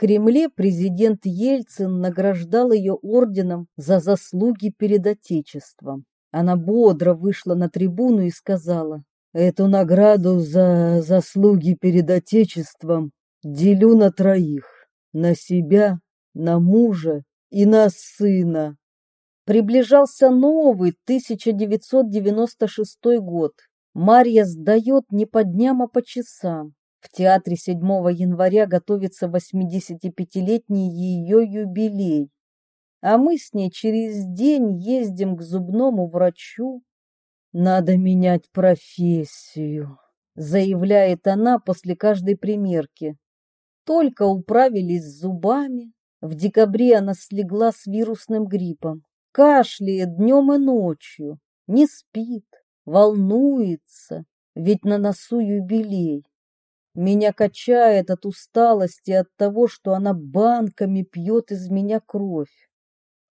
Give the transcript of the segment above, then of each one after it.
Кремле президент Ельцин награждал ее орденом за заслуги перед Отечеством. Она бодро вышла на трибуну и сказала, «Эту награду за заслуги перед Отечеством делю на троих, на себя, на мужа и на сына». Приближался новый 1996 год. Марья сдает не по дням, а по часам. В театре 7 января готовится 85-летний ее юбилей. А мы с ней через день ездим к зубному врачу. Надо менять профессию, заявляет она после каждой примерки. Только управились с зубами. В декабре она слегла с вирусным гриппом. Кашляет днем и ночью, не спит, волнуется, ведь на носу юбилей. Меня качает от усталости от того, что она банками пьет из меня кровь.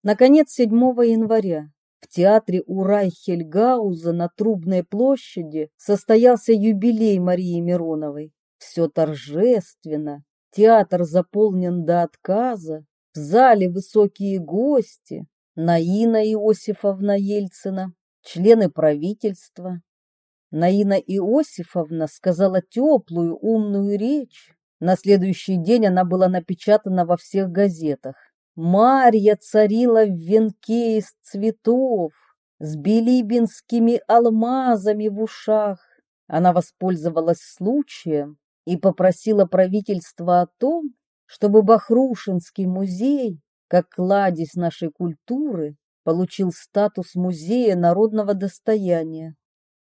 Наконец, 7 января в театре у Райхельгауза на Трубной площади состоялся юбилей Марии Мироновой. Все торжественно, театр заполнен до отказа, в зале высокие гости, Наина Иосифовна Ельцина, члены правительства, Наина Иосифовна сказала теплую, умную речь. На следующий день она была напечатана во всех газетах. Марья царила в венке из цветов, с билибинскими алмазами в ушах. Она воспользовалась случаем и попросила правительство о том, чтобы Бахрушинский музей, как кладезь нашей культуры, получил статус музея народного достояния.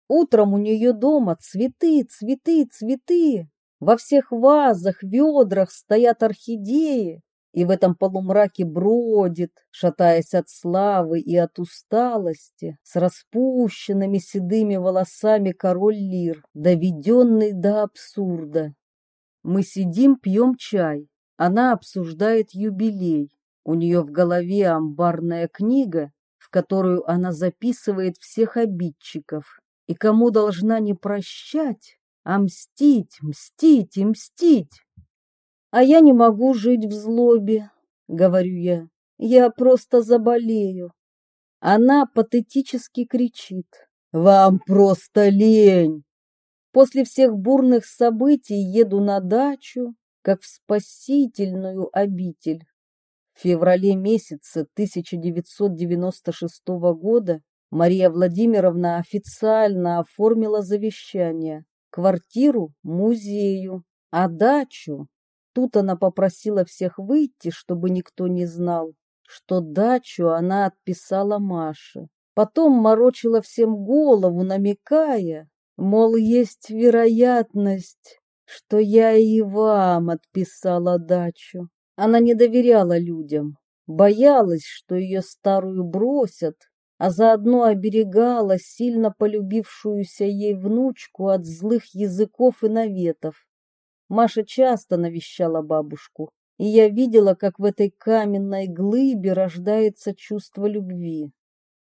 Утром у нее дома цветы, цветы, цветы. Во всех вазах, ведрах стоят орхидеи, и в этом полумраке бродит, шатаясь от славы и от усталости, с распущенными седыми волосами король Лир, доведенный до абсурда. Мы сидим, пьем чай. Она обсуждает юбилей. У нее в голове амбарная книга, в которую она записывает всех обидчиков и кому должна не прощать, а мстить, мстить и мстить. А я не могу жить в злобе, говорю я. Я просто заболею. Она патетически кричит. Вам просто лень. После всех бурных событий еду на дачу, как в спасительную обитель. В феврале месяце 1996 года Мария Владимировна официально оформила завещание, квартиру музею, а дачу. Тут она попросила всех выйти, чтобы никто не знал, что дачу она отписала Маше. Потом морочила всем голову, намекая, мол, есть вероятность, что я и вам отписала дачу. Она не доверяла людям, боялась, что ее старую бросят, а заодно оберегала сильно полюбившуюся ей внучку от злых языков и наветов. Маша часто навещала бабушку, и я видела, как в этой каменной глыбе рождается чувство любви.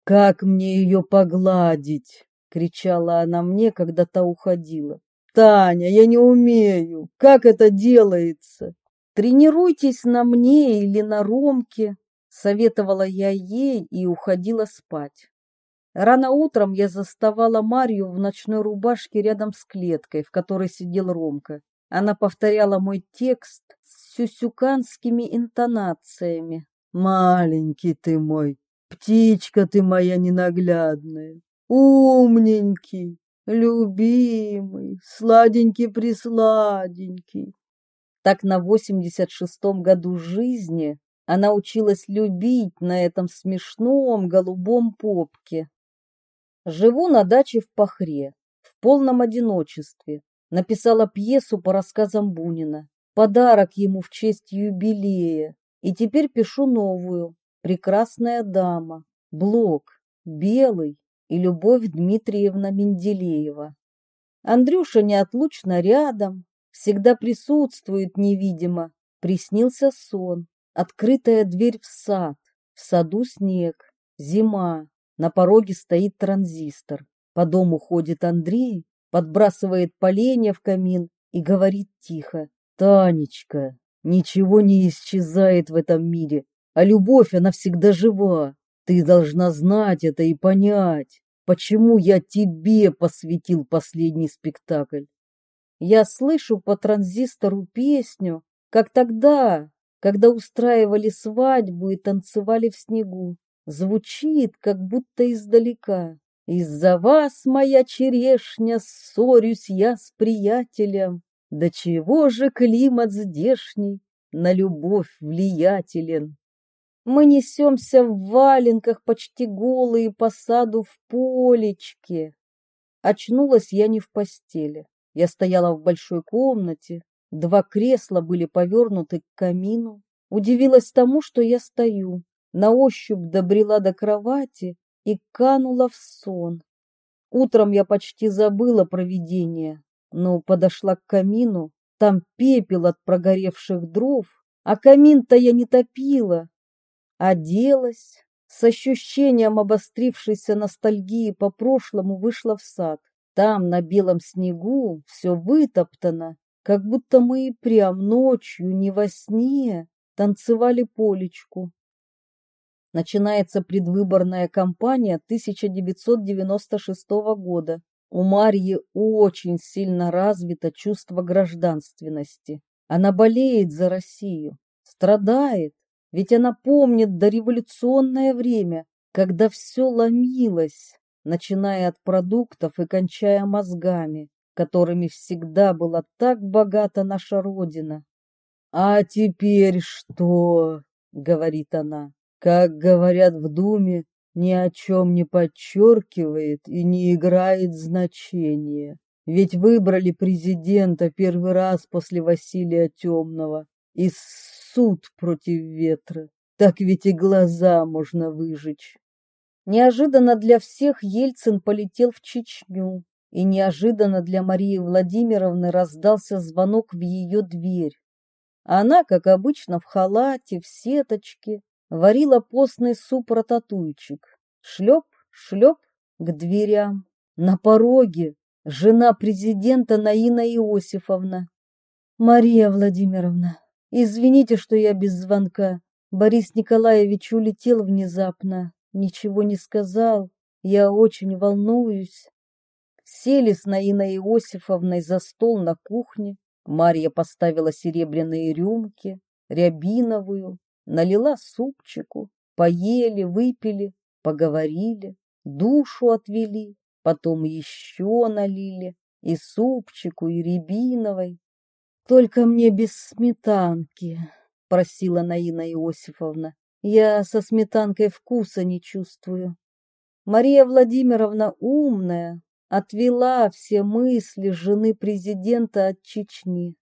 «Как мне ее погладить?» — кричала она мне, когда та уходила. «Таня, я не умею! Как это делается?» «Тренируйтесь на мне или на Ромке», Советовала я ей и уходила спать. Рано утром я заставала Марью в ночной рубашке рядом с клеткой, в которой сидел Ромка. Она повторяла мой текст с сюсюканскими интонациями. «Маленький ты мой, птичка ты моя ненаглядная, умненький, любимый, сладенький-присладенький». Так на восемьдесят шестом году жизни она училась любить на этом смешном голубом попке. Живу на даче в Пахре, в полном одиночестве. Написала пьесу по рассказам Бунина. Подарок ему в честь юбилея. И теперь пишу новую. Прекрасная дама. Блок. Белый. И Любовь Дмитриевна Менделеева. Андрюша неотлучно рядом. Всегда присутствует невидимо. Приснился сон. Открытая дверь в сад. В саду снег. Зима. На пороге стоит транзистор. По дому ходит Андрей, подбрасывает поленья в камин и говорит тихо. «Танечка, Ничего не исчезает в этом мире, а любовь, она всегда жива. Ты должна знать это и понять, почему я тебе посвятил последний спектакль. Я слышу по транзистору песню, как тогда, когда устраивали свадьбу и танцевали в снегу. Звучит, как будто издалека. Из-за вас, моя черешня, ссорюсь я с приятелем. Да чего же климат здешний на любовь влиятелен? Мы несемся в валенках, почти голые по саду в полечке. Очнулась я не в постели. Я стояла в большой комнате. Два кресла были повернуты к камину. Удивилась тому, что я стою. На ощупь добрела до кровати и канула в сон. Утром я почти забыла про видение, но подошла к камину. Там пепел от прогоревших дров, а камин-то я не топила, Оделась, с ощущением обострившейся ностальгии по прошлому вышла в сад. Там, на белом снегу, все вытоптано, как будто мы и прям ночью, не во сне, танцевали полечку. Начинается предвыборная кампания 1996 года. У Марьи очень сильно развито чувство гражданственности. Она болеет за Россию, страдает, ведь она помнит дореволюционное время, когда все ломилось, начиная от продуктов и кончая мозгами, которыми всегда была так богата наша Родина. «А теперь что?» — говорит она. «Как говорят в Думе, ни о чем не подчеркивает и не играет значения. Ведь выбрали президента первый раз после Василия Темного, и суд против ветра. Так ведь и глаза можно выжечь. Неожиданно для всех Ельцин полетел в Чечню, и неожиданно для Марии Владимировны раздался звонок в ее дверь. Она, как обычно, в халате, в сеточке, варила постный суп-рататуйчик. Шлеп, шлеп к дверям. На пороге жена президента Наина Иосифовна. «Мария Владимировна, Извините, что я без звонка. Борис Николаевич улетел внезапно, ничего не сказал. Я очень волнуюсь. Сели с Наиной Иосифовной за стол на кухне. Марья поставила серебряные рюмки, рябиновую, налила супчику, поели, выпили, поговорили, душу отвели, потом еще налили и супчику, и рябиновой, только мне без сметанки, просила Наина Иосифовна. Я со сметанкой вкуса не чувствую. Мария Владимировна умная, отвела все мысли жены президента от Чечни.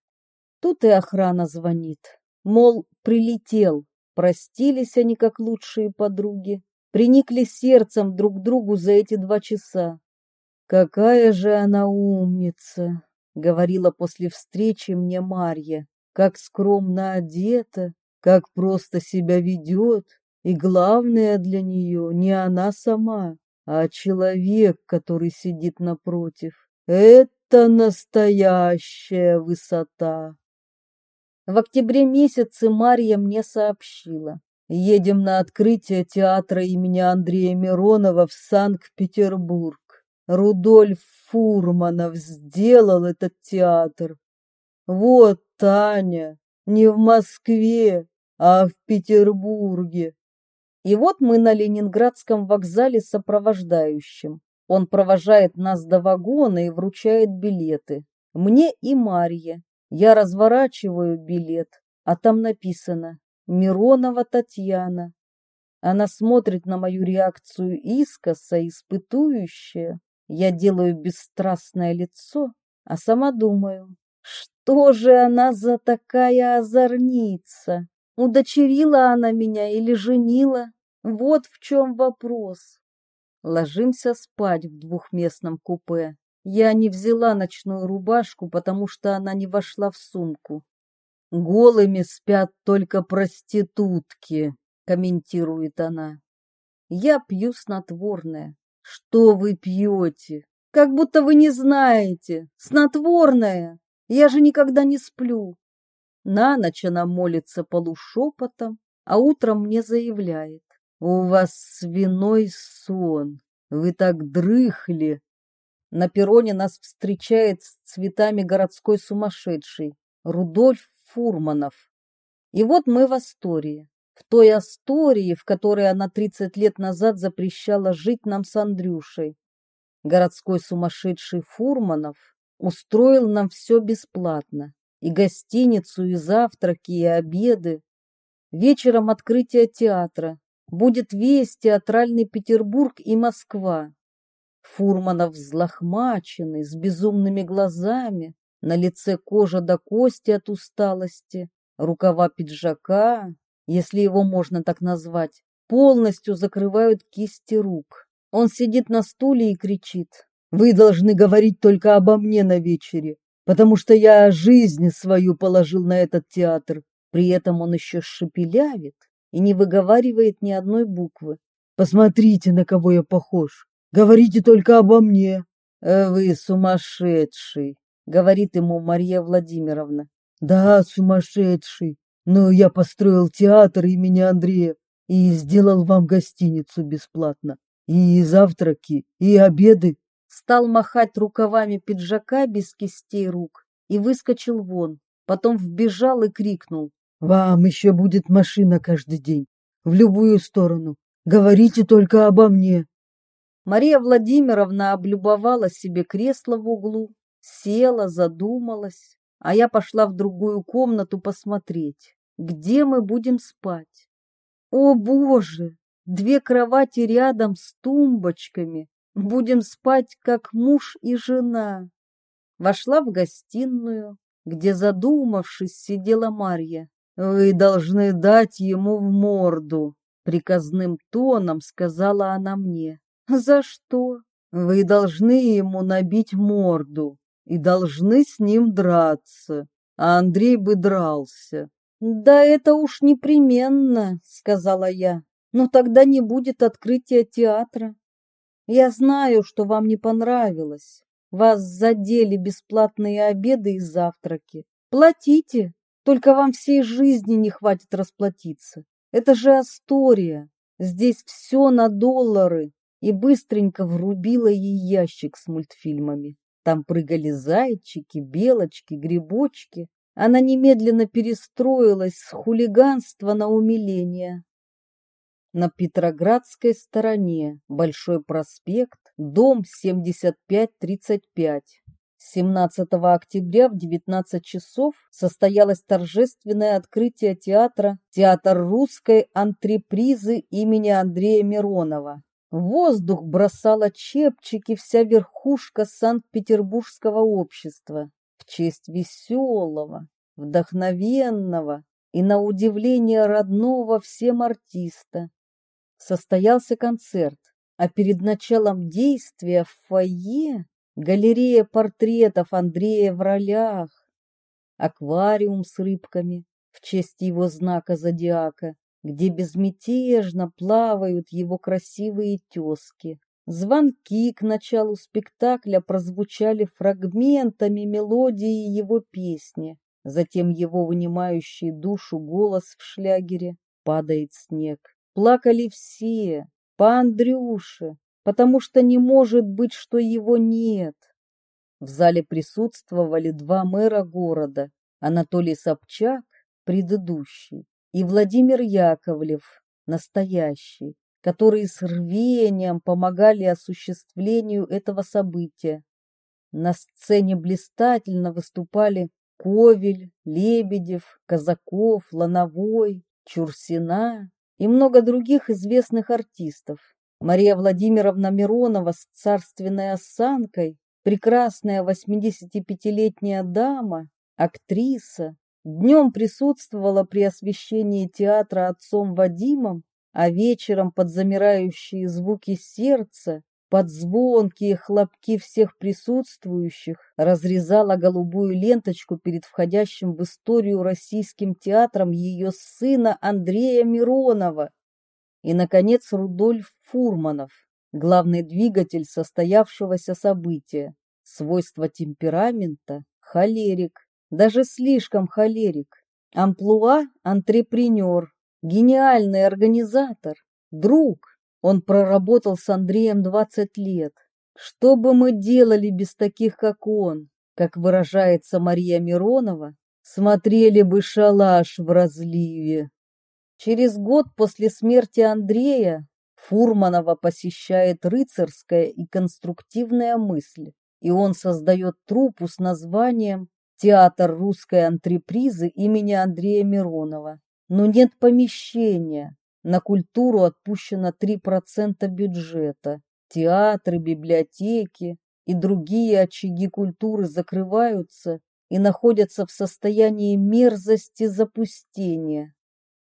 Тут и охрана звонит. Мол, прилетел. Простились они как лучшие подруги. Приникли сердцем друг к другу за эти два часа. Какая же она умница! говорила после встречи мне Марья, как скромно одета, как просто себя ведет, и главное для нее не она сама, а человек, который сидит напротив. Это настоящая высота. В октябре месяце Марья мне сообщила. Едем на открытие театра имени Андрея Миронова в Санкт-Петербург. Рудольф Фурманов сделал этот театр. Вот, Таня, не в Москве, а в Петербурге. И вот мы на Ленинградском вокзале сопровождающим. Он провожает нас до вагона и вручает билеты. Мне и Марье. Я разворачиваю билет, а там написано «Миронова Татьяна». Она смотрит на мою реакцию искоса, испытующая, я делаю бесстрастное лицо, а сама думаю, что же она за такая озорница? Удочерила она меня или женила? Вот в чем вопрос. Ложимся спать в двухместном купе. Я не взяла ночную рубашку, потому что она не вошла в сумку. Голыми спят только проститутки, комментирует она. Я пью снотворное. Что вы пьете? Как будто вы не знаете. Снотворное. Я же никогда не сплю. На ночь она молится полушепотом, а утром мне заявляет. «У вас свиной сон, вы так дрыхли». На перроне нас встречает с цветами городской сумасшедший Рудольф Фурманов. И вот мы в Астории, в той Астории, в которой она 30 лет назад запрещала жить нам с Андрюшей. Городской сумасшедший Фурманов устроил нам все бесплатно. И гостиницу, и завтраки, и обеды. Вечером открытие театра. Будет весь театральный Петербург и Москва. Фурманов взлохмаченный, с безумными глазами, на лице кожа до кости от усталости, рукава пиджака, если его можно так назвать, полностью закрывают кисти рук. Он сидит на стуле и кричит. «Вы должны говорить только обо мне на вечере, потому что я жизнь свою положил на этот театр». При этом он еще шепелявит и не выговаривает ни одной буквы. «Посмотрите, на кого я похож. Говорите только обо мне». «Э, «Вы сумасшедший», — говорит ему Мария Владимировна. «Да, сумасшедший, но я построил театр имени Андрея и сделал вам гостиницу бесплатно. И завтраки, и обеды. Стал махать рукавами пиджака без кистей рук и выскочил вон. Потом вбежал и крикнул. «Вам еще будет машина каждый день, в любую сторону. Говорите только обо мне». Мария Владимировна облюбовала себе кресло в углу, села, задумалась, а я пошла в другую комнату посмотреть, где мы будем спать. О, Боже! Две кровати рядом с тумбочками. Будем спать, как муж и жена. Вошла в гостиную, где, задумавшись, сидела Марья. Вы должны дать ему в морду, приказным тоном сказала она мне. За что? Вы должны ему набить морду и должны с ним драться. А Андрей бы дрался. Да это уж непременно, сказала я но тогда не будет открытия театра. Я знаю, что вам не понравилось. Вас задели бесплатные обеды и завтраки. Платите, только вам всей жизни не хватит расплатиться. Это же Астория. Здесь все на доллары. И быстренько врубила ей ящик с мультфильмами. Там прыгали зайчики, белочки, грибочки. Она немедленно перестроилась с хулиганства на умиление. На Петроградской стороне, Большой проспект, дом 7535. 17 октября в 19 часов состоялось торжественное открытие театра «Театр русской антрепризы имени Андрея Миронова». В воздух бросала чепчики вся верхушка Санкт-Петербургского общества в честь веселого, вдохновенного и, на удивление родного всем артиста, состоялся концерт, а перед началом действия в фойе галерея портретов Андрея в ролях, аквариум с рыбками в честь его знака зодиака, где безмятежно плавают его красивые тезки. Звонки к началу спектакля прозвучали фрагментами мелодии его песни. Затем его вынимающий душу голос в шлягере «Падает снег». Плакали все, по Андрюше, потому что не может быть, что его нет. В зале присутствовали два мэра города, Анатолий Собчак, предыдущий, и Владимир Яковлев, настоящий, которые с рвением помогали осуществлению этого события. На сцене блистательно выступали Ковель, Лебедев, Казаков, Лановой, Чурсина, и много других известных артистов. Мария Владимировна Миронова с царственной осанкой, прекрасная 85-летняя дама, актриса, днем присутствовала при освещении театра отцом Вадимом, а вечером под замирающие звуки сердца под звонкие хлопки всех присутствующих разрезала голубую ленточку перед входящим в историю российским театром ее сына Андрея Миронова. И, наконец, Рудольф Фурманов, главный двигатель состоявшегося события. Свойство темперамента – холерик, даже слишком холерик. Амплуа – антрепренер, гениальный организатор, друг. Он проработал с Андреем 20 лет. Что бы мы делали без таких, как он? Как выражается Мария Миронова, смотрели бы шалаш в разливе. Через год после смерти Андрея Фурманова посещает рыцарская и конструктивная мысль, и он создает труппу с названием «Театр русской антрепризы имени Андрея Миронова». Но нет помещения, на культуру отпущено 3% бюджета. Театры, библиотеки и другие очаги культуры закрываются и находятся в состоянии мерзости запустения.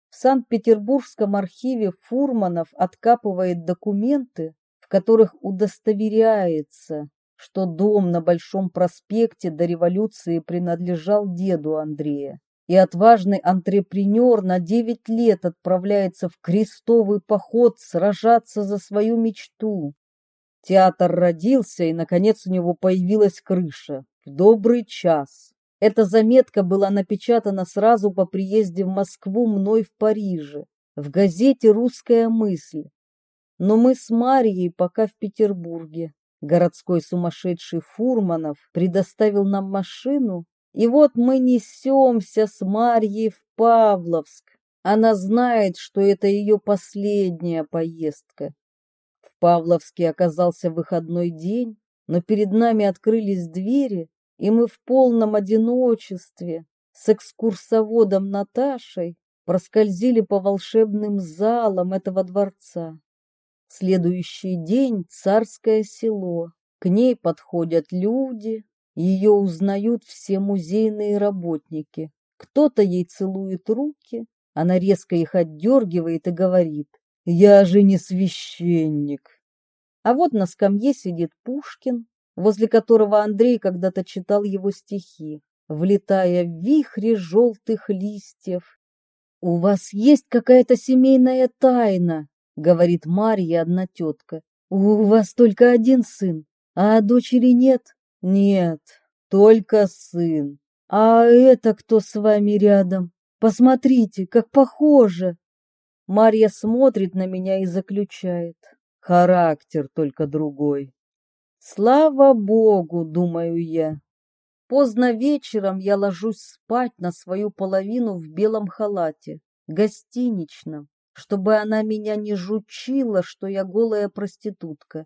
В Санкт-Петербургском архиве Фурманов откапывает документы, в которых удостоверяется, что дом на Большом проспекте до революции принадлежал деду Андрея. И отважный антрепренер на девять лет отправляется в крестовый поход сражаться за свою мечту. Театр родился, и, наконец, у него появилась крыша. В добрый час. Эта заметка была напечатана сразу по приезде в Москву мной в Париже, в газете «Русская мысль». Но мы с Марией пока в Петербурге. Городской сумасшедший Фурманов предоставил нам машину, и вот мы несемся с Марьей в Павловск. Она знает, что это ее последняя поездка. В Павловске оказался выходной день, но перед нами открылись двери, и мы в полном одиночестве с экскурсоводом Наташей проскользили по волшебным залам этого дворца. Следующий день царское село. К ней подходят люди, ее узнают все музейные работники. Кто-то ей целует руки, она резко их отдергивает и говорит, «Я же не священник». А вот на скамье сидит Пушкин, возле которого Андрей когда-то читал его стихи, влетая в вихре желтых листьев. «У вас есть какая-то семейная тайна», — говорит Марья, одна тетка. «У вас только один сын, а дочери нет?» «Нет, только сын. А это кто с вами рядом? Посмотрите, как похоже!» Марья смотрит на меня и заключает. Характер только другой. Слава богу, думаю я. Поздно вечером я ложусь спать на свою половину в белом халате, гостиничном, чтобы она меня не жучила, что я голая проститутка.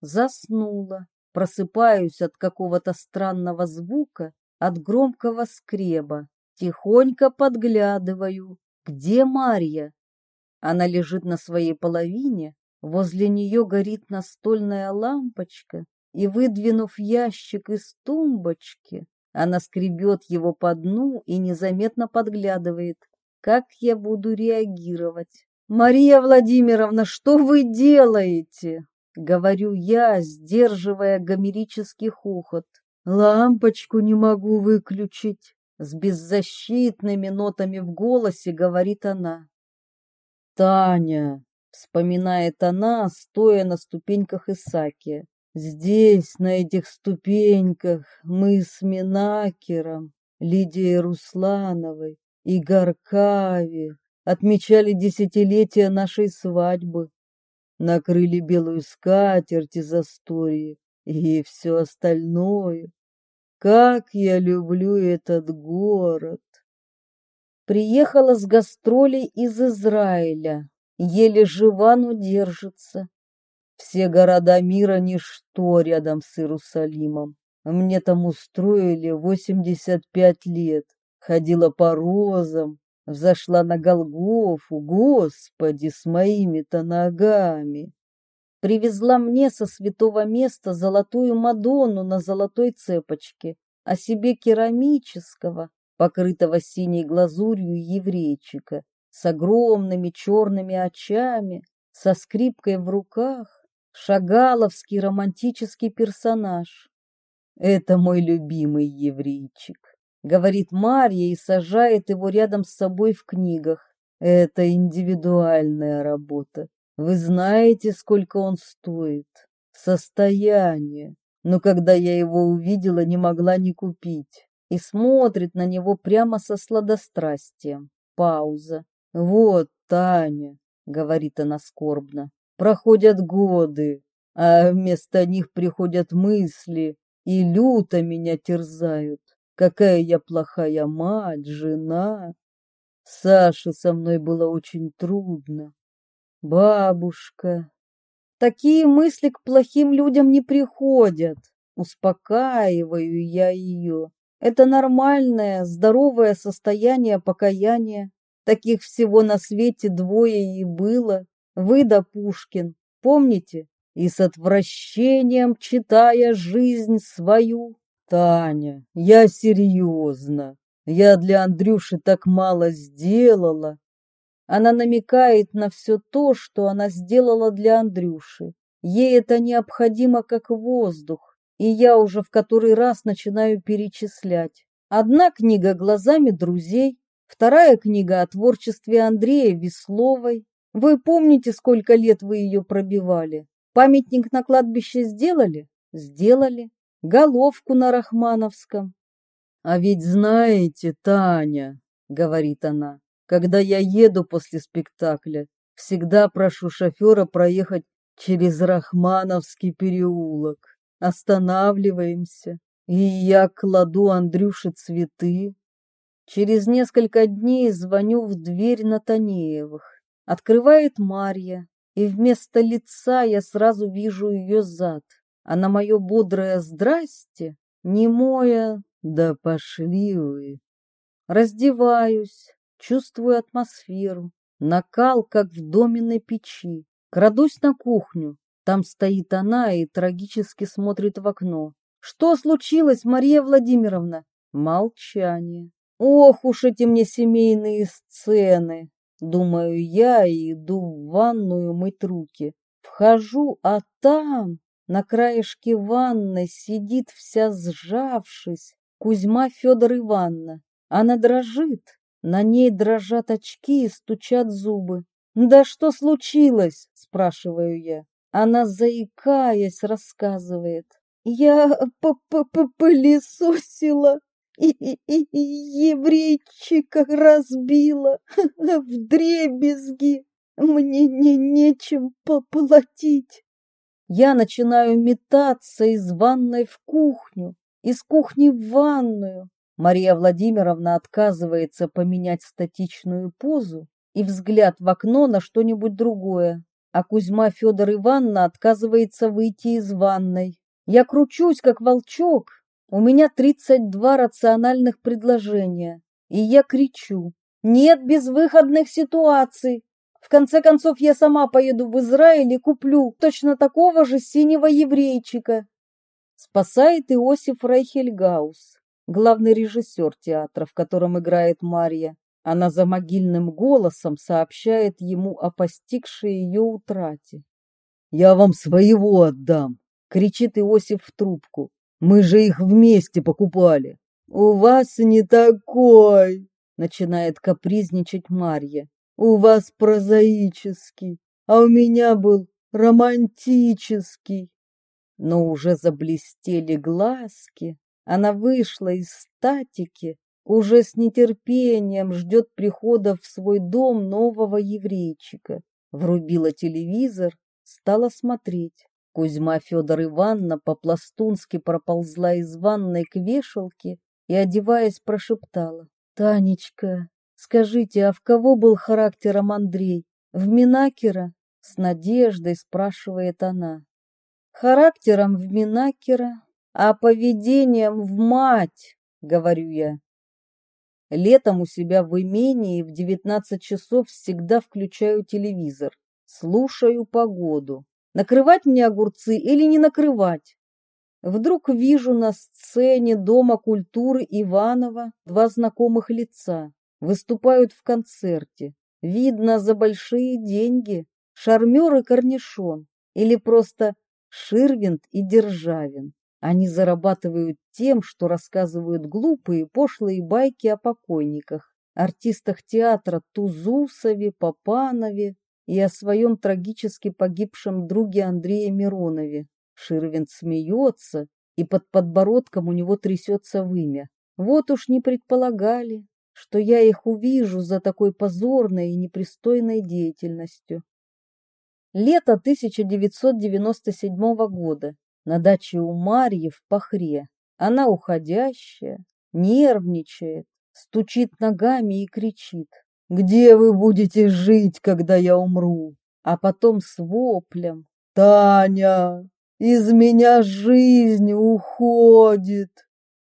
Заснула, просыпаюсь от какого-то странного звука, от громкого скреба, тихонько подглядываю, где Марья. Она лежит на своей половине, Возле нее горит настольная лампочка, и, выдвинув ящик из тумбочки, она скребет его по дну и незаметно подглядывает. Как я буду реагировать? «Мария Владимировна, что вы делаете?» Говорю я, сдерживая гомерический хохот. «Лампочку не могу выключить», — с беззащитными нотами в голосе говорит она. «Таня, вспоминает она, стоя на ступеньках Исаки. Здесь, на этих ступеньках, мы с Минакером, Лидией Руслановой и Горкави отмечали десятилетие нашей свадьбы, накрыли белую скатерть из Астории и все остальное. Как я люблю этот город! Приехала с гастролей из Израиля, еле жива, но держится. Все города мира — ничто рядом с Иерусалимом. Мне там устроили 85 лет. Ходила по розам, взошла на Голгофу, Господи, с моими-то ногами. Привезла мне со святого места золотую Мадонну на золотой цепочке, а себе керамического, покрытого синей глазурью еврейчика, с огромными черными очами, со скрипкой в руках, шагаловский романтический персонаж. Это мой любимый еврейчик, говорит Марья и сажает его рядом с собой в книгах. Это индивидуальная работа. Вы знаете, сколько он стоит? Состояние. Но когда я его увидела, не могла не купить. и смотрит на него прямо со сладострастием. Пауза. «Вот, Таня», — говорит она скорбно, — «проходят годы, а вместо них приходят мысли и люто меня терзают. Какая я плохая мать, жена. Саше со мной было очень трудно. Бабушка. Такие мысли к плохим людям не приходят. Успокаиваю я ее. Это нормальное, здоровое состояние покаяния. Таких всего на свете двое и было. Вы да Пушкин. Помните? И с отвращением читая жизнь свою. Таня, я серьезно. Я для Андрюши так мало сделала. Она намекает на все то, что она сделала для Андрюши. Ей это необходимо как воздух, и я уже в который раз начинаю перечислять. Одна книга глазами друзей, вторая книга о творчестве Андрея Весловой. Вы помните, сколько лет вы ее пробивали? Памятник на кладбище сделали? Сделали. Головку на Рахмановском. А ведь знаете, Таня, говорит она, когда я еду после спектакля, всегда прошу шофера проехать через Рахмановский переулок. Останавливаемся, и я кладу Андрюше цветы. Через несколько дней звоню в дверь Натанеевых. Открывает Марья, и вместо лица я сразу вижу ее зад. А на мое бодрое «здрасте» немое да пошли вы. Раздеваюсь, чувствую атмосферу, накал, как в доменной печи. Крадусь на кухню. Там стоит она и трагически смотрит в окно. Что случилось, Мария Владимировна? Молчание. Ох уж эти мне семейные сцены. Думаю я и иду в ванную мыть руки. Вхожу, а там, на краешке ванны, сидит вся сжавшись, Кузьма Федор Ивановна. Она дрожит, на ней дрожат очки и стучат зубы. «Да что случилось?» – спрашиваю я. Она, заикаясь, рассказывает. «Я пылесосила и, и, и, и еврейчика разбила в дребезги. Мне не нечем поплатить». Я начинаю метаться из ванной в кухню, из кухни в ванную. Мария Владимировна отказывается поменять статичную позу и взгляд в окно на что-нибудь другое, а Кузьма Федор Ивановна отказывается выйти из ванной. Я кручусь, как волчок. У меня 32 рациональных предложения, и я кричу. Нет безвыходных ситуаций. В конце концов, я сама поеду в Израиль и куплю точно такого же синего еврейчика спасает Иосиф Рейхельгаус, главный режиссер театра, в котором играет Марья. Она за могильным голосом сообщает ему о постигшей ее утрате. «Я вам своего отдам!» — кричит Иосиф в трубку. «Мы же их вместе покупали!» «У вас не такой!» — начинает капризничать Марья. «У вас прозаический, а у меня был романтический!» но уже заблестели глазки. Она вышла из статики, уже с нетерпением ждет прихода в свой дом нового еврейчика. Врубила телевизор, стала смотреть. Кузьма Федор Ивановна по-пластунски проползла из ванной к вешалке и, одеваясь, прошептала. «Танечка, скажите, а в кого был характером Андрей? В Минакера?» С надеждой спрашивает она характером в Минакера, а поведением в мать, говорю я. Летом у себя в имении в 19 часов всегда включаю телевизор, слушаю погоду. Накрывать мне огурцы или не накрывать? Вдруг вижу на сцене Дома культуры Иванова два знакомых лица. Выступают в концерте. Видно за большие деньги. Шармер и корнишон. Или просто Ширвинд и Державин. Они зарабатывают тем, что рассказывают глупые, пошлые байки о покойниках, артистах театра Тузусове, Попанове и о своем трагически погибшем друге Андрее Миронове. Ширвинд смеется, и под подбородком у него трясется вымя. Вот уж не предполагали, что я их увижу за такой позорной и непристойной деятельностью. Лето 1997 года. На даче у Марьи в Пахре. Она уходящая, нервничает, стучит ногами и кричит. «Где вы будете жить, когда я умру?» А потом с воплем. «Таня, из меня жизнь уходит!»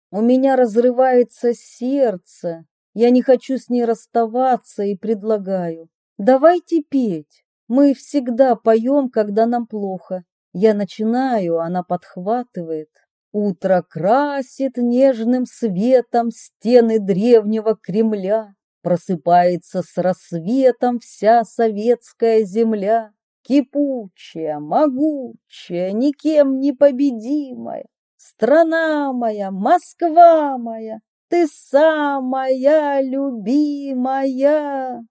У меня разрывается сердце. Я не хочу с ней расставаться и предлагаю. Давайте петь. Мы всегда поем, когда нам плохо. Я начинаю, она подхватывает. Утро красит нежным светом стены древнего Кремля. Просыпается с рассветом вся советская земля. Кипучая, могучая, никем не победимая. Страна моя, Москва моя, ты самая любимая.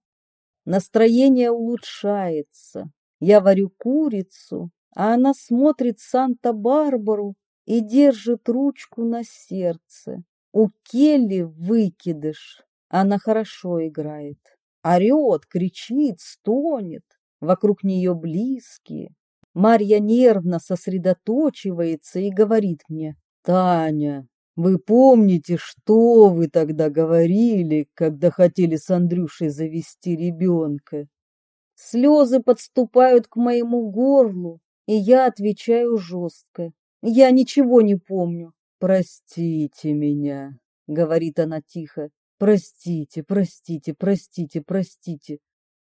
Настроение улучшается. Я варю курицу, а она смотрит Санта-Барбару и держит ручку на сердце. У Келли выкидыш. Она хорошо играет. Орет, кричит, стонет. Вокруг нее близкие. Марья нервно сосредоточивается и говорит мне, «Таня, вы помните, что вы тогда говорили, когда хотели с Андрюшей завести ребенка?» Слезы подступают к моему горлу, и я отвечаю жестко. Я ничего не помню. «Простите меня», — говорит она тихо. «Простите, простите, простите, простите».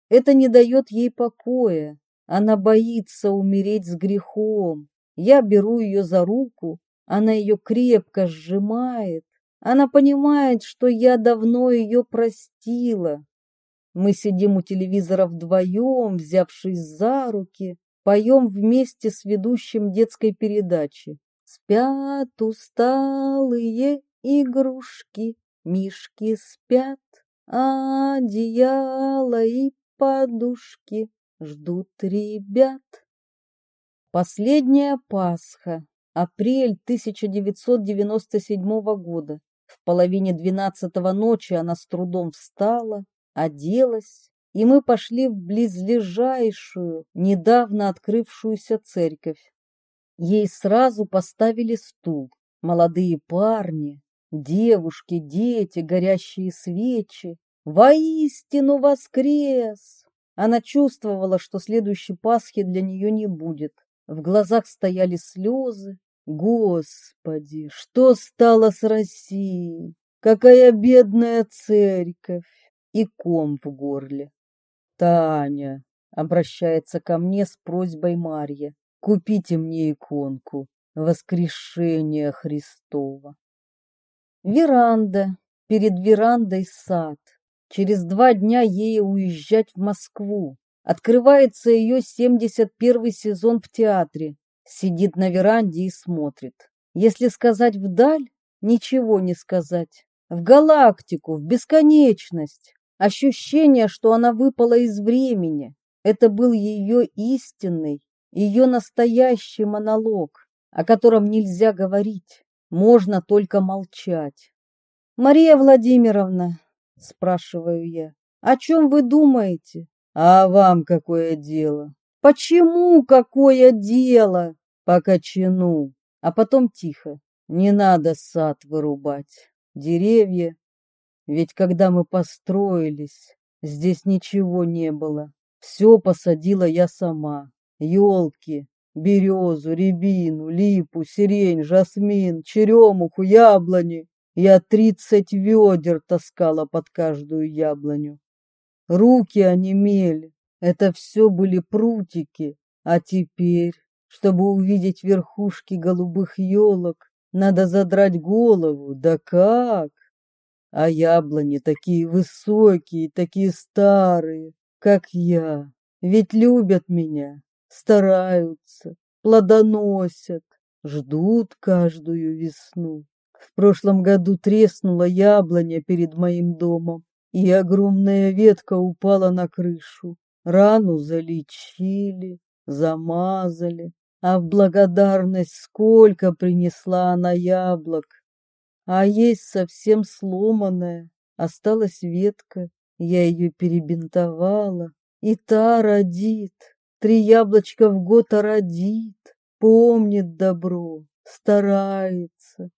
Это не дает ей покоя. Она боится умереть с грехом. Я беру ее за руку она ее крепко сжимает. Она понимает, что я давно ее простила. Мы сидим у телевизора вдвоем, взявшись за руки, поем вместе с ведущим детской передачи. Спят усталые игрушки, мишки спят, а одеяло и подушки ждут ребят. Последняя Пасха. Апрель 1997 года. В половине двенадцатого ночи она с трудом встала, оделась, и мы пошли в близлежащую, недавно открывшуюся церковь. Ей сразу поставили стул. Молодые парни, девушки, дети, горящие свечи. Воистину воскрес! Она чувствовала, что следующей Пасхи для нее не будет. В глазах стояли слезы, Господи, что стало с Россией? Какая бедная церковь! И ком в горле. Таня обращается ко мне с просьбой Марья. Купите мне иконку Воскрешения Христова. Веранда. Перед верандой сад. Через два дня ей уезжать в Москву. Открывается ее 71 сезон в театре сидит на веранде и смотрит. Если сказать вдаль, ничего не сказать. В галактику, в бесконечность. Ощущение, что она выпала из времени. Это был ее истинный, ее настоящий монолог, о котором нельзя говорить, можно только молчать. «Мария Владимировна», — спрашиваю я, — «о чем вы думаете?» «А вам какое дело?» «Почему какое дело?» По кочану, а потом тихо. Не надо сад вырубать, деревья. Ведь когда мы построились, здесь ничего не было. Все посадила я сама. Елки, березу, рябину, липу, сирень, жасмин, черемуху, яблони. Я тридцать ведер таскала под каждую яблоню. Руки онемели, это все были прутики, а теперь чтобы увидеть верхушки голубых елок, надо задрать голову, да как? А яблони такие высокие, такие старые, как я, ведь любят меня, стараются, плодоносят, ждут каждую весну. В прошлом году треснула яблоня перед моим домом, и огромная ветка упала на крышу. Рану залечили, замазали, а в благодарность сколько принесла она яблок. а есть совсем сломанная. Осталась ветка, я ее перебинтовала, и та родит. Три яблочка в год родит, помнит добро, старается.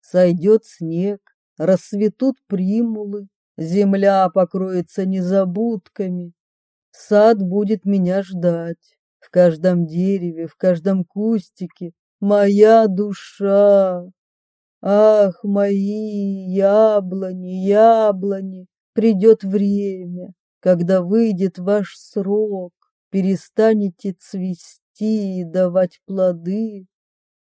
Сойдет снег, расцветут примулы, земля покроется незабудками. Сад будет меня ждать, каждом дереве, в каждом кустике, моя душа. Ах, мои яблони, яблони, придет время, когда выйдет ваш срок, перестанете цвести и давать плоды.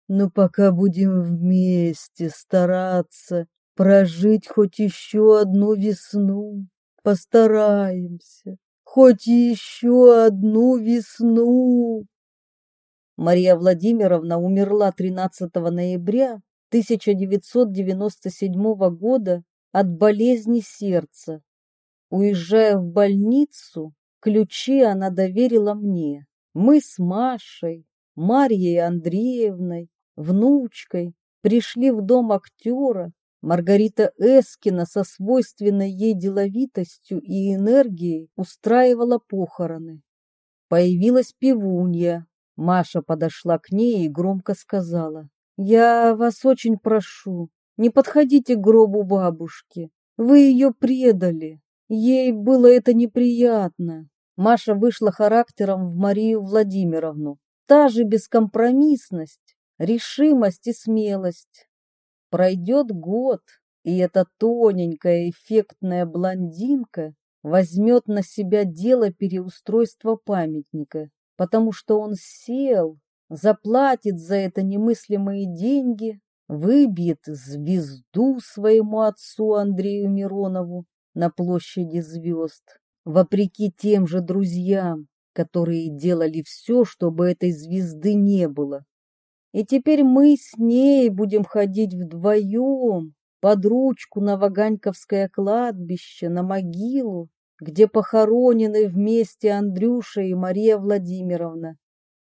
Но пока будем вместе стараться прожить хоть еще одну весну, постараемся, хоть еще одну весну. Мария Владимировна умерла 13 ноября 1997 года от болезни сердца. Уезжая в больницу, ключи она доверила мне. Мы с Машей, Марьей Андреевной, внучкой пришли в дом актера. Маргарита Эскина со свойственной ей деловитостью и энергией устраивала похороны. Появилась пивунья. Маша подошла к ней и громко сказала, «Я вас очень прошу, не подходите к гробу бабушки. Вы ее предали. Ей было это неприятно». Маша вышла характером в Марию Владимировну. Та же бескомпромиссность, решимость и смелость. Пройдет год, и эта тоненькая эффектная блондинка возьмет на себя дело переустройства памятника, потому что он сел, заплатит за это немыслимые деньги, выбьет звезду своему отцу Андрею Миронову на площади звезд, вопреки тем же друзьям, которые делали все, чтобы этой звезды не было. И теперь мы с ней будем ходить вдвоем под ручку на Ваганьковское кладбище, на могилу, где похоронены вместе Андрюша и Мария Владимировна.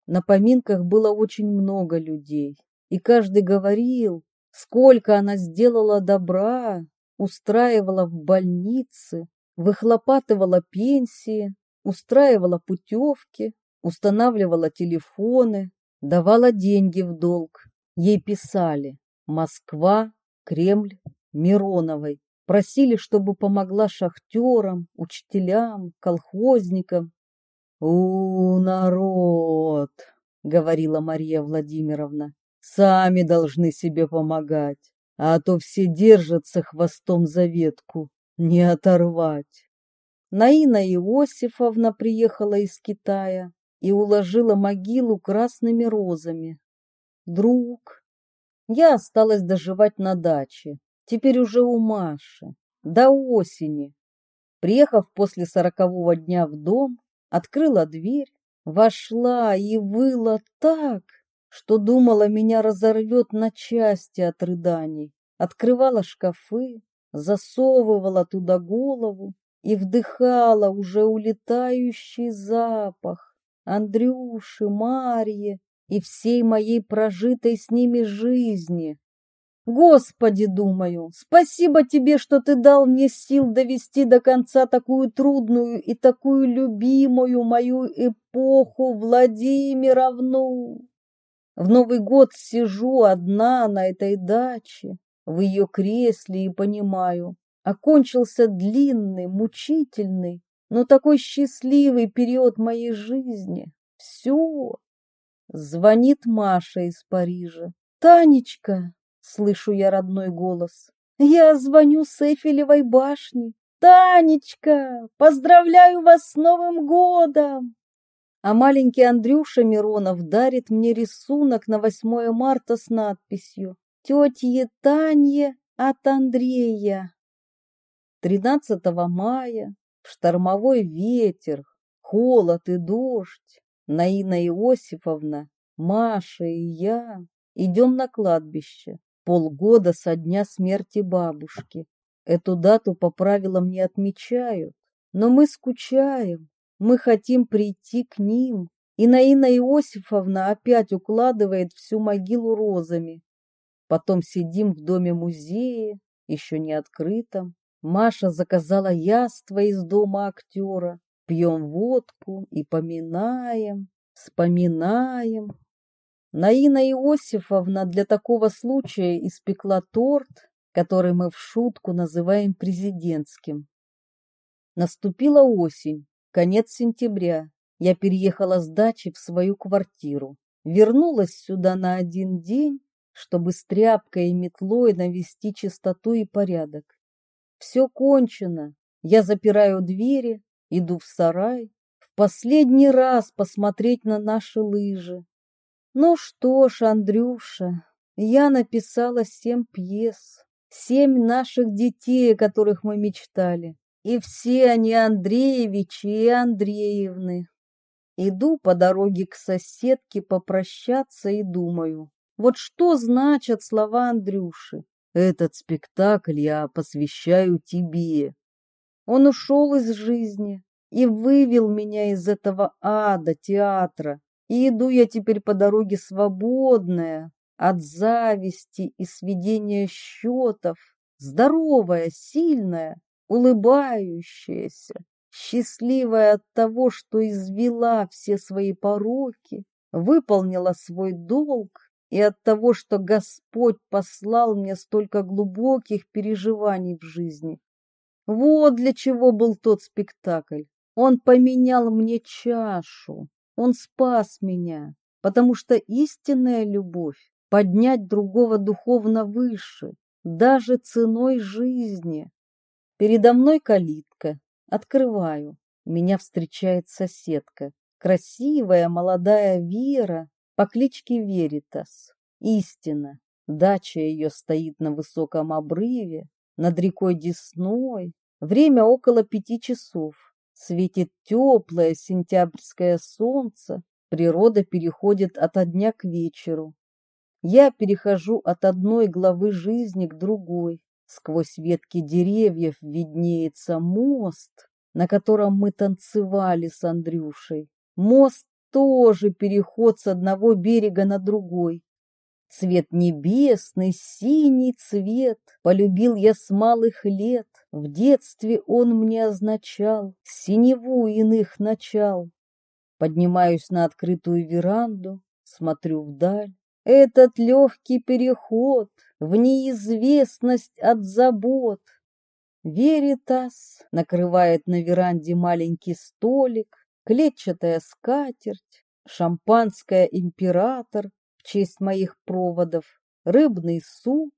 На поминках было очень много людей, и каждый говорил, сколько она сделала добра, устраивала в больнице, выхлопатывала пенсии, устраивала путевки, устанавливала телефоны, давала деньги в долг. Ей писали Москва, Кремль, Мироновой. Просили, чтобы помогла шахтерам, учителям, колхозникам. «У, народ!» — говорила Мария Владимировна. «Сами должны себе помогать, а то все держатся хвостом за ветку, не оторвать». Наина Иосифовна приехала из Китая и уложила могилу красными розами. Друг. Я осталась доживать на даче, теперь уже у Маши, до осени. Приехав после сорокового дня в дом, открыла дверь, вошла и выла так, что думала, меня разорвет на части от рыданий. Открывала шкафы, засовывала туда голову и вдыхала уже улетающий запах Андрюши, Марьи и всей моей прожитой с ними жизни. Господи, думаю, спасибо тебе, что ты дал мне сил довести до конца такую трудную и такую любимую мою эпоху Владимировну. В Новый год сижу одна на этой даче, в ее кресле и понимаю, окончился длинный, мучительный, но такой счастливый период моей жизни. Все. Звонит Маша из Парижа. «Танечка!» — слышу я родной голос. «Я звоню с Эйфелевой башни. Танечка, поздравляю вас с Новым годом!» А маленький Андрюша Миронов дарит мне рисунок на 8 марта с надписью «Тетье Танье от Андрея». 13 мая штормовой ветер, холод и дождь. Наина Иосифовна, Маша и я идем на кладбище. Полгода со дня смерти бабушки. Эту дату по правилам не отмечают, но мы скучаем, мы хотим прийти к ним. И Наина Иосифовна опять укладывает всю могилу розами. Потом сидим в доме-музее, еще не открытом. Маша заказала яство из дома актера. Пьем водку и поминаем, вспоминаем. Наина Иосифовна для такого случая испекла торт, который мы в шутку называем президентским. Наступила осень, конец сентября. Я переехала с дачи в свою квартиру. Вернулась сюда на один день, чтобы с тряпкой и метлой навести чистоту и порядок. Все кончено. Я запираю двери, иду в сарай, в последний раз посмотреть на наши лыжи. Ну что ж, Андрюша, я написала семь пьес, семь наших детей, о которых мы мечтали. И все они Андреевичи и Андреевны. Иду по дороге к соседке попрощаться и думаю, вот что значат слова Андрюши. Этот спектакль я посвящаю тебе. Он ушел из жизни и вывел меня из этого ада театра. И иду я теперь по дороге свободная от зависти и сведения счетов, здоровая, сильная, улыбающаяся, счастливая от того, что извела все свои пороки, выполнила свой долг и от того, что Господь послал мне столько глубоких переживаний в жизни. Вот для чего был тот спектакль. Он поменял мне чашу, он спас меня, потому что истинная любовь поднять другого духовно выше, даже ценой жизни, Передо мной калитка. Открываю. Меня встречает соседка. Красивая молодая Вера по кличке Веритас. Истина. Дача ее стоит на высоком обрыве, над рекой Десной. Время около пяти часов. Светит теплое сентябрьское солнце. Природа переходит от дня к вечеру. Я перехожу от одной главы жизни к другой. Сквозь ветки деревьев виднеется мост, на котором мы танцевали с Андрюшей. Мост тоже переход с одного берега на другой. Цвет небесный, синий цвет, полюбил я с малых лет. В детстве он мне означал синеву иных начал. Поднимаюсь на открытую веранду, смотрю вдаль. Этот легкий переход в неизвестность от забот. Веритас накрывает на веранде маленький столик, клетчатая скатерть, шампанское император в честь моих проводов, рыбный суп.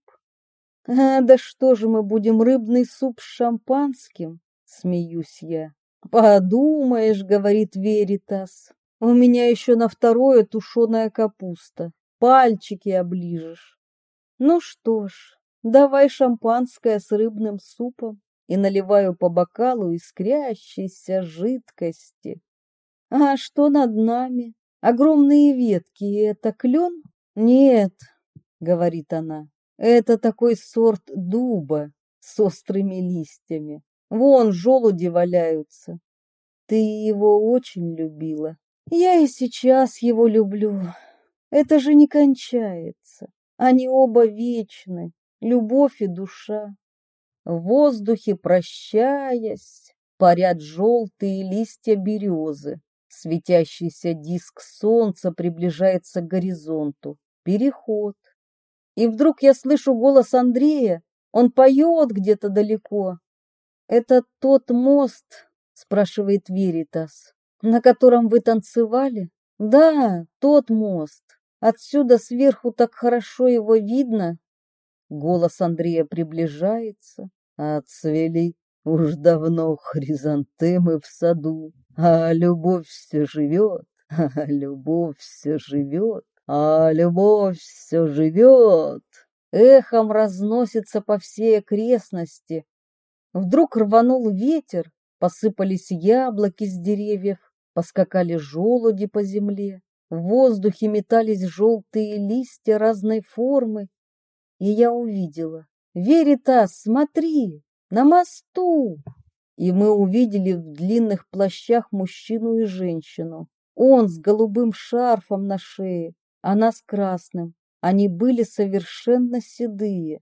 А, да что же мы будем рыбный суп с шампанским? Смеюсь я. Подумаешь, говорит Веритас, у меня еще на второе тушеная капуста пальчики оближешь. Ну что ж, давай шампанское с рыбным супом и наливаю по бокалу искрящейся жидкости. А что над нами? Огромные ветки, и это клен? Нет, говорит она, это такой сорт дуба с острыми листьями. Вон желуди валяются. Ты его очень любила. Я и сейчас его люблю. Это же не кончается. Они оба вечны, любовь и душа. В воздухе, прощаясь, парят желтые листья березы. Светящийся диск солнца приближается к горизонту. Переход. И вдруг я слышу голос Андрея. Он поет где-то далеко. «Это тот мост?» — спрашивает Веритас. «На котором вы танцевали?» «Да, тот мост. Отсюда сверху так хорошо его видно. Голос Андрея приближается. Отцвели уж давно хризантемы в саду, а любовь все живет, а любовь все живет, а любовь все живет. Эхом разносится по всей окрестности. Вдруг рванул ветер, посыпались яблоки с деревьев, поскакали желуди по земле. В воздухе метались желтые листья разной формы, и я увидела. «Веритас, смотри! На мосту!» И мы увидели в длинных плащах мужчину и женщину. Он с голубым шарфом на шее, она с красным. Они были совершенно седые.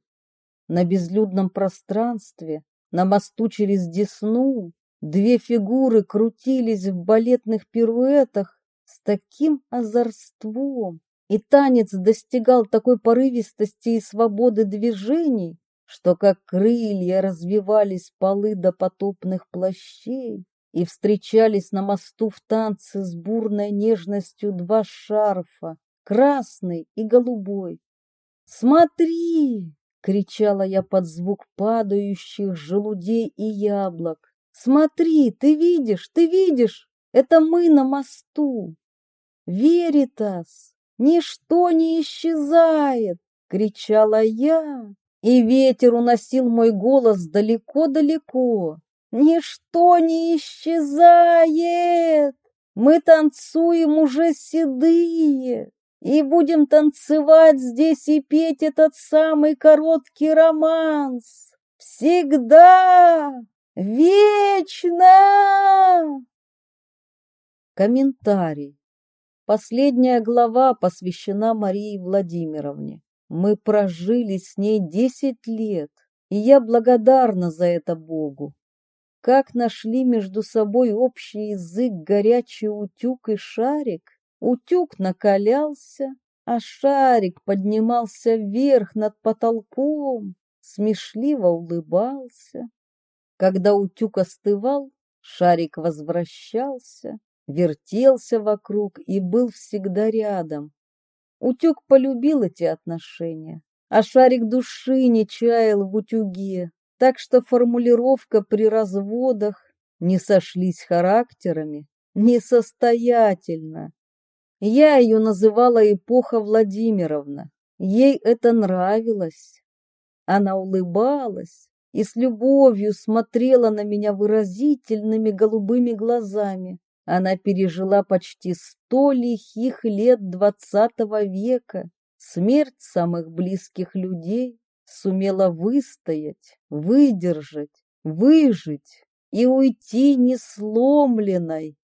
На безлюдном пространстве, на мосту через Десну, две фигуры крутились в балетных пируэтах с таким озорством, и танец достигал такой порывистости и свободы движений, что как крылья развивались полы до потопных плащей, и встречались на мосту в танце с бурной нежностью два шарфа, красный и голубой. «Смотри!» — кричала я под звук падающих желудей и яблок. «Смотри, ты видишь, ты видишь? Это мы на мосту!» «Веритас! Ничто не исчезает!» — кричала я, и ветер уносил мой голос далеко-далеко. Ничто не исчезает. Мы танцуем уже седые и будем танцевать здесь и петь этот самый короткий романс. Всегда, вечно. Комментарий. Последняя глава посвящена Марии Владимировне. Мы прожили с ней десять лет, и я благодарна за это Богу. Как нашли между собой общий язык горячий утюг и шарик, утюг накалялся, а шарик поднимался вверх над потолком, смешливо улыбался. Когда утюг остывал, шарик возвращался, вертелся вокруг и был всегда рядом. Утюг полюбил эти отношения, а шарик души не чаял в утюге, так что формулировка при разводах не сошлись характерами, несостоятельно. Я ее называла эпоха Владимировна. Ей это нравилось. Она улыбалась и с любовью смотрела на меня выразительными голубыми глазами. Она пережила почти сто лихих лет двадцатого века, смерть самых близких людей, сумела выстоять, выдержать, выжить и уйти несломленной,